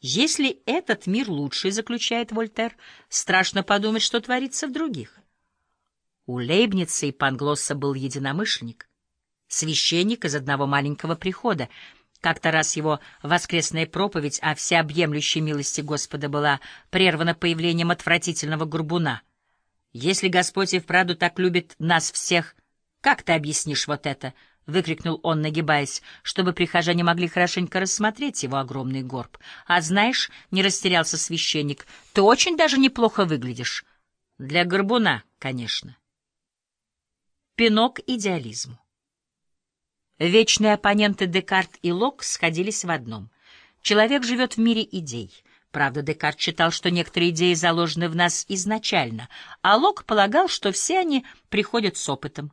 Если этот мир лучший, заключает Вольтер, страшно подумать, что творится в других. У Лейбница и Панглосса был единомышленник, священник из одного маленького прихода. Как-то раз его воскресная проповедь о всеобъемлющей милости Господа была прервана появлением отвратительного горбуна. «Если Господь и вправду так любит нас всех, как ты объяснишь вот это?» — выкрикнул он, нагибаясь, чтобы прихожане могли хорошенько рассмотреть его огромный горб. «А знаешь, — не растерялся священник, — ты очень даже неплохо выглядишь. Для горбуна, конечно». Пинок идеализму. Вечные оппоненты Декарт и Лок сходились в одном. Человек живет в мире идей. Правда, Декарт считал, что некоторые идеи заложены в нас изначально, а Лок полагал, что все они приходят с опытом.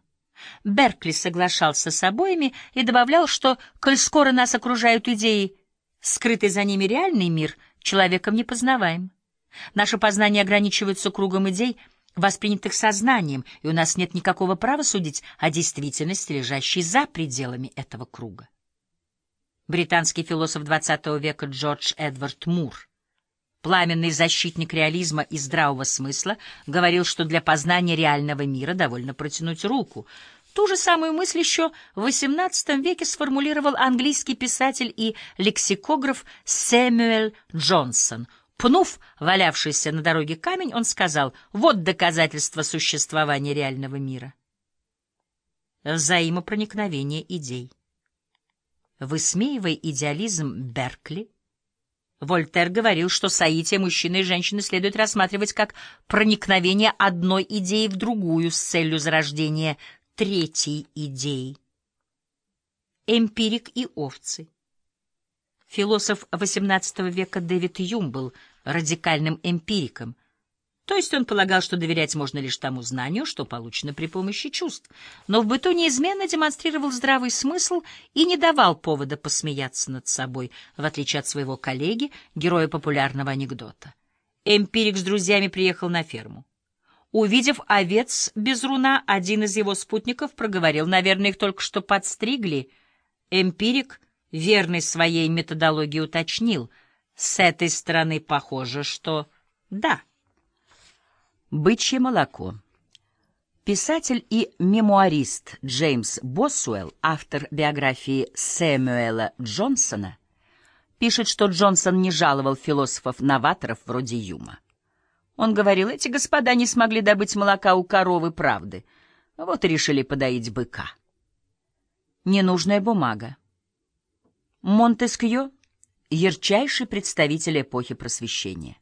Беркли соглашался с обоими и добавлял, что, коль скоро нас окружают идеи, скрытый за ними реальный мир человеком не познаваем. Наше познание ограничивается кругом идей — воспринятых сознанием, и у нас нет никакого права судить о действительности, лежащей за пределами этого круга. Британский философ XX века Джордж Эдвард Мур, пламенный защитник реализма и здравого смысла, говорил, что для познания реального мира довольно протянуть руку. Ту же самую мысль еще в XVIII веке сформулировал английский писатель и лексикограф Сэмюэл Джонсон — Пнув валявшийся на дороге камень, он сказал, вот доказательство существования реального мира. Взаимопроникновение идей. Высмеивая идеализм Беркли, Вольтер говорил, что соитие мужчины и женщины следует рассматривать как проникновение одной идеи в другую с целью зарождения третьей идеи. Эмпирик и овцы. Философ XVIII века Дэвид Юм был радикальным эмпириком, то есть он полагал, что доверять можно лишь тому знанию, что получено при помощи чувств, но в быту неизменно демонстрировал здравый смысл и не давал повода посмеяться над собой, в отличие от своего коллеги, героя популярного анекдота. Эмпирик с друзьями приехал на ферму. Увидев овец без руна, один из его спутников проговорил, наверное, их только что подстригли. Эмпирик верный своей методологии, уточнил. С этой стороны похоже, что да. Бычье молоко. Писатель и мемуарист Джеймс Босуэлл, автор биографии Сэмюэла Джонсона, пишет, что Джонсон не жаловал философов-новаторов вроде Юма. Он говорил, эти господа не смогли добыть молока у коровы правды, вот и решили подоить быка. Ненужная бумага. Монтескьё — ярчайший представитель эпохи Просвещения.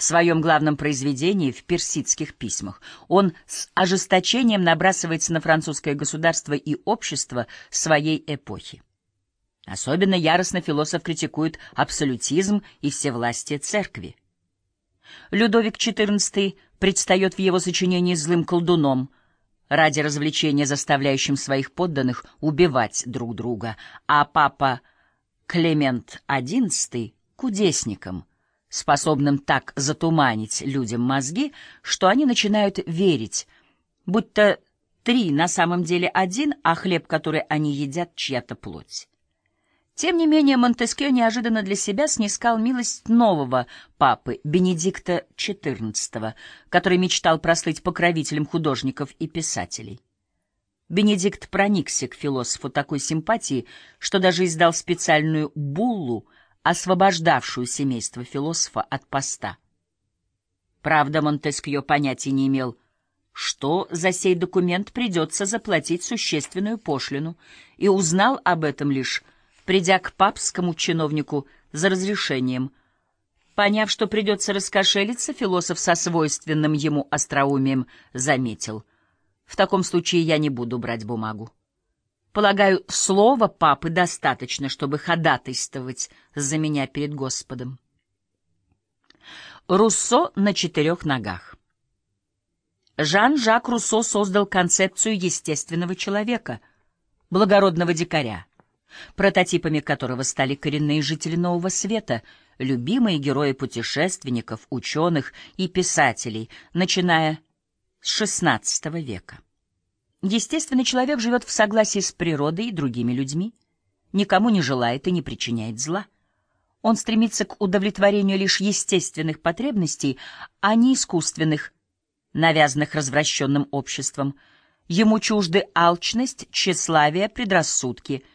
В своем главном произведении «В персидских письмах» он с ожесточением набрасывается на французское государство и общество своей эпохи. Особенно яростно философ критикует абсолютизм и всевластие церкви. Людовик XIV предстает в его сочинении злым колдуном, ради развлечения заставляющим своих подданных убивать друг друга, а папа Клемент XI кудесником, способным так затуманить людям мозги, что они начинают верить, будто три на самом деле один, а хлеб, который они едят, чья-то плоть. Тем не менее, Монтескио неожиданно для себя снискал милость нового папы, Бенедикта XIV, который мечтал прослыть покровителем художников и писателей. Бенедикт проникся к философу такой симпатии, что даже издал специальную буллу, освобождавшую семейство философа от поста. Правда, Монтескьё понятия не имел, что за сей документ придется заплатить существенную пошлину, и узнал об этом лишь, придя к папскому чиновнику за разрешением. Поняв, что придется раскошелиться, философ со свойственным ему остроумием заметил — в таком случае я не буду брать бумагу. Полагаю, слова папы достаточно, чтобы ходатайствовать за меня перед Господом. Руссо на четырех ногах. Жан-Жак Руссо создал концепцию естественного человека, благородного дикаря, прототипами которого стали коренные жители Нового Света, любимые герои путешественников, ученых и писателей, начиная с XVI века. Естественный человек живет в согласии с природой и другими людьми, никому не желает и не причиняет зла. Он стремится к удовлетворению лишь естественных потребностей, а не искусственных, навязанных развращенным обществом. Ему чужды алчность, тщеславие, предрассудки —